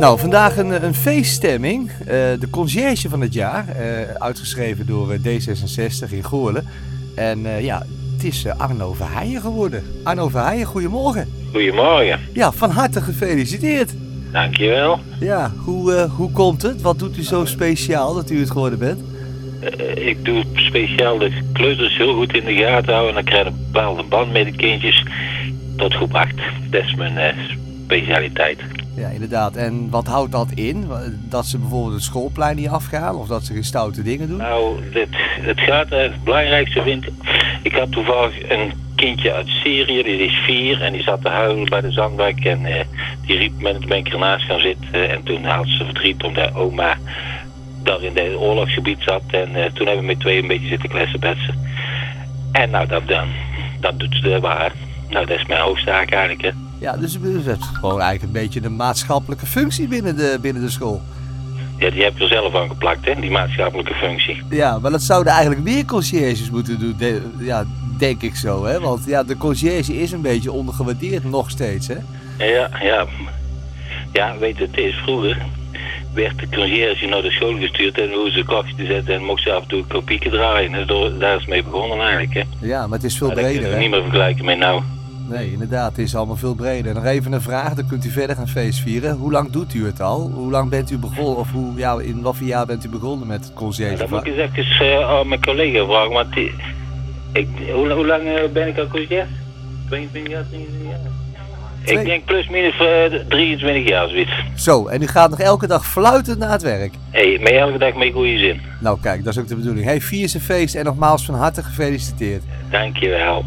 Nou, vandaag een, een feeststemming. Eh, de conciërge van het jaar, eh, uitgeschreven door eh, D66 in Goorlen. En ja, het is Arno Verheijen geworden. Arno Verheijen, goedemorgen. Goedemorgen, Ja, van harte gefeliciteerd. dankjewel. Ja, hoe, hoe komt het? Wat doet u zo speciaal dat u het geworden bent? Ik doe speciaal de kleuters heel goed in de gaten houden. En dan krijg ik een bepaalde band met de kindjes tot groep 8. Dat is mijn specialiteit. Ja, inderdaad. En wat houdt dat in? Dat ze bijvoorbeeld het schoolplein niet afgaan? Of dat ze geen stoute dingen doen? Nou, dit, het gaat, eh, het belangrijkste vind ik... Had toevallig een kindje uit Syrië, die is vier. En die zat te huilen bij de zandbak. En eh, die riep met ben ik ernaast gaan zitten. En toen had ze verdriet omdat oma daar in het oorlogsgebied zat. En eh, toen hebben we met twee een beetje zitten klessenbetsen. En nou, dat, dan, dat doet ze waar. Nou, dat is mijn hoofdzaak eigenlijk, hè. Ja, dus het is gewoon eigenlijk een beetje een maatschappelijke functie binnen de, binnen de school. Ja, die heb je er zelf aan geplakt, hè, die maatschappelijke functie. Ja, maar dat zouden eigenlijk meer conciërges moeten doen, de- ja, denk ik zo. Hè? Want ja, de conciërge is een beetje ondergewaardeerd nog steeds. Hè? Ja, ja. Ja, weet het is vroeger werd de conciërge naar de school gestuurd en hoe ze klokjes te zetten en mocht ze af en toe kopieken draaien. Door- daar is het mee begonnen eigenlijk, hè. Ja, maar het is veel Maar dat kun breder. je niet meer vergelijken met nou. Nee, inderdaad, het is allemaal veel breder. Nog even een vraag, dan kunt u verder gaan feestvieren. Hoe lang doet u het al? Hoe lang bent u begonnen, of hoe, ja, in wat voor jaar bent u begonnen met het conciërge? Dat moet ik eens even eh, aan mijn collega vragen, want die, ik, hoe, hoe lang eh, ben ik al conciërge? 22 jaar, 23 jaar? Twee- Ik denk plus minus eh, 23 jaar zoiets. Zo, en u gaat nog elke dag fluitend naar het werk. Hé, hey, elke dag met goede zin. Nou kijk, dat is ook de bedoeling. Hey, vier zijn feest en nogmaals van harte gefeliciteerd. Dankjewel.